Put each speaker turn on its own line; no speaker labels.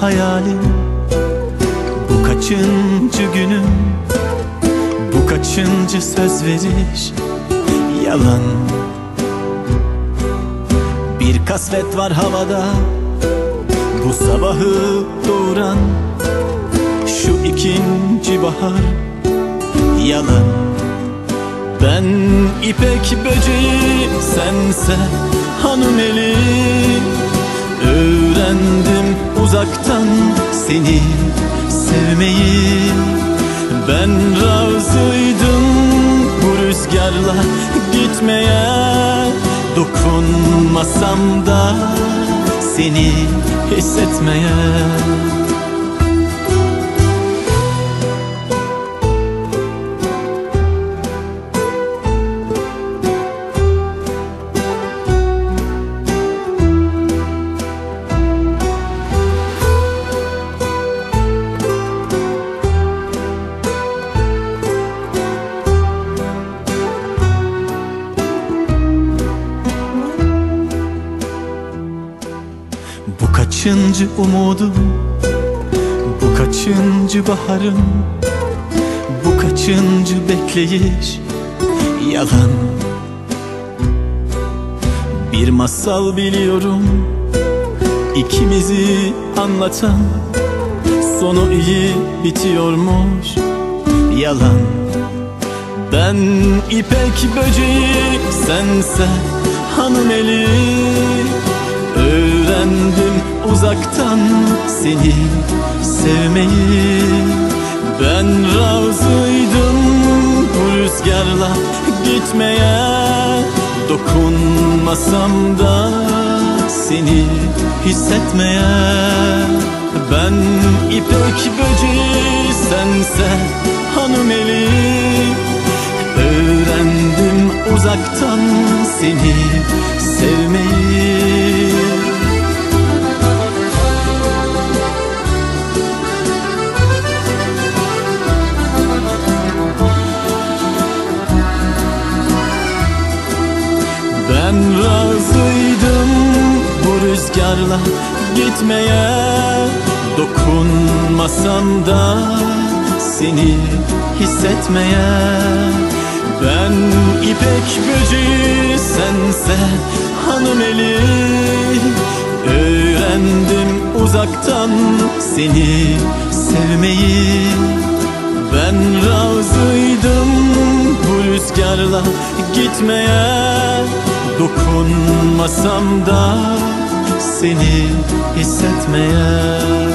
hayalim? Bu kaçıncı günüm? Bu kaçıncı söz veriş? Yalan. Bir kasvet var havada. Bu sabahı doğuran Şu ikinci bahar. Yalan. Ben ipek böceği Sense hanım eli. Öğrendim uzaktan seni sevmeyi. Ben razıydım bu rüzgarla gitmeye. Dokunmasam da seni hissetmeye Bu kaçıncı umudum? Bu kaçıncı baharım? Bu kaçıncı bekleyiş? Yalan. Bir masal biliyorum. İkimizi anlatan Sonu iyi bitiyormuş. Yalan. Ben ipek böceği Sense hanım eli. Öğrendim uzaktan seni sevmeyi. Ben razıydım bu rüzgarla gitmeye. Dokunmasam da seni hissetmeye. Ben ipek böceği sense hanım eli. Öğrendim uzaktan seni sevmeyi Ben razıydım bu rüzgarla gitmeye. Dokunmasam da seni hissetmeye. Ben ipek böceği sense hanım eli. Öğrendim uzaktan seni sevmeyi. Ben razıydım bu rüzgarla gitmeye Dokunmasam da seni hissetmeye